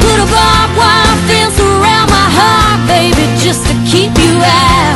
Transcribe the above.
put a barbed wire fence around my heart, baby, just to keep you out.